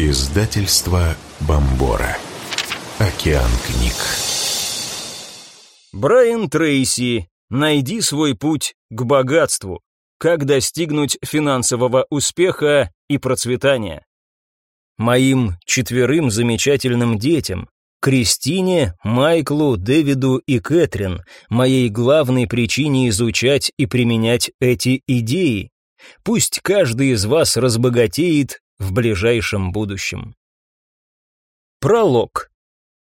Издательство Бомбора. Океан книг. Брайан Трейси. Найди свой путь к богатству. Как достигнуть финансового успеха и процветания. Моим четверым замечательным детям, Кристине, Майклу, Дэвиду и Кэтрин, моей главной причине изучать и применять эти идеи. Пусть каждый из вас разбогатеет в ближайшем будущем. Пролог.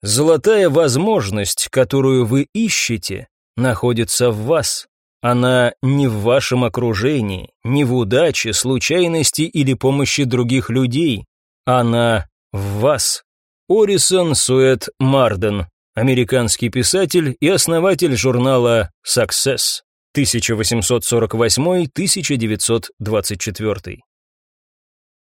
Золотая возможность, которую вы ищете, находится в вас. Она не в вашем окружении, не в удаче, случайности или помощи других людей. Она в вас. Орисон Суэт Марден, американский писатель и основатель журнала Success, 1848-1924.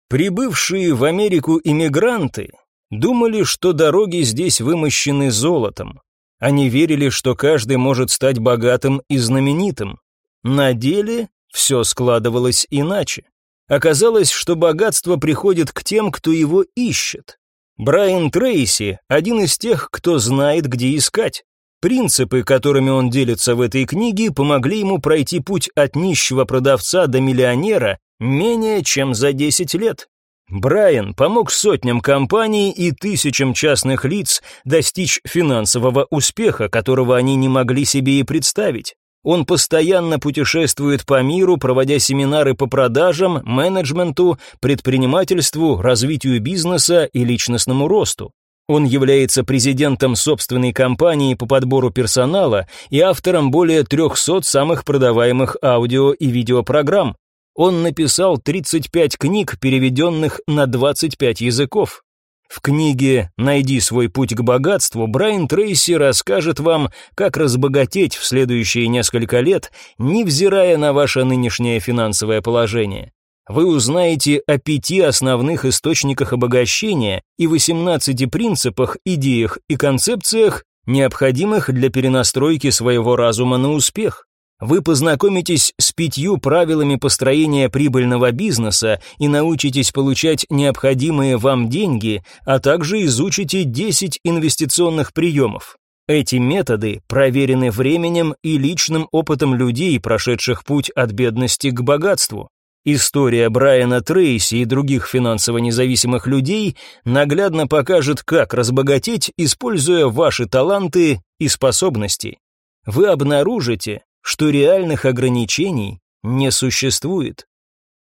Прибывшие в Америку иммигранты думали, что дороги здесь вымощены золотом. Они верили, что каждый может стать богатым и знаменитым. На деле все складывалось иначе. Оказалось, что богатство приходит к тем, кто его ищет. Брайан Трейси – один из тех, кто знает, где искать. Принципы, которыми он делится в этой книге, помогли ему пройти путь от нищего продавца до миллионера менее чем за 10 лет. Брайан помог сотням компаний и тысячам частных лиц достичь финансового успеха, которого они не могли себе и представить. Он постоянно путешествует по миру, проводя семинары по продажам, менеджменту, предпринимательству, развитию бизнеса и личностному росту. Он является президентом собственной компании по подбору персонала и автором более 300 самых продаваемых аудио и видеопрограмм. Он написал 35 книг, переведенных на 25 языков. В книге «Найди свой путь к богатству» Брайан Трейси расскажет вам, как разбогатеть в следующие несколько лет, невзирая на ваше нынешнее финансовое положение. Вы узнаете о пяти основных источниках обогащения и 18 принципах, идеях и концепциях, необходимых для перенастройки своего разума на успех. Вы познакомитесь с пятью правилами построения прибыльного бизнеса и научитесь получать необходимые вам деньги, а также изучите 10 инвестиционных приемов. Эти методы проверены временем и личным опытом людей, прошедших путь от бедности к богатству. История Брайана Трейси и других финансово независимых людей наглядно покажет, как разбогатеть, используя ваши таланты и способности. Вы обнаружите, что реальных ограничений не существует.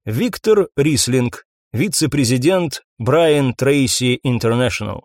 Виктор Рислинг, вице-президент Брайан Трейси International.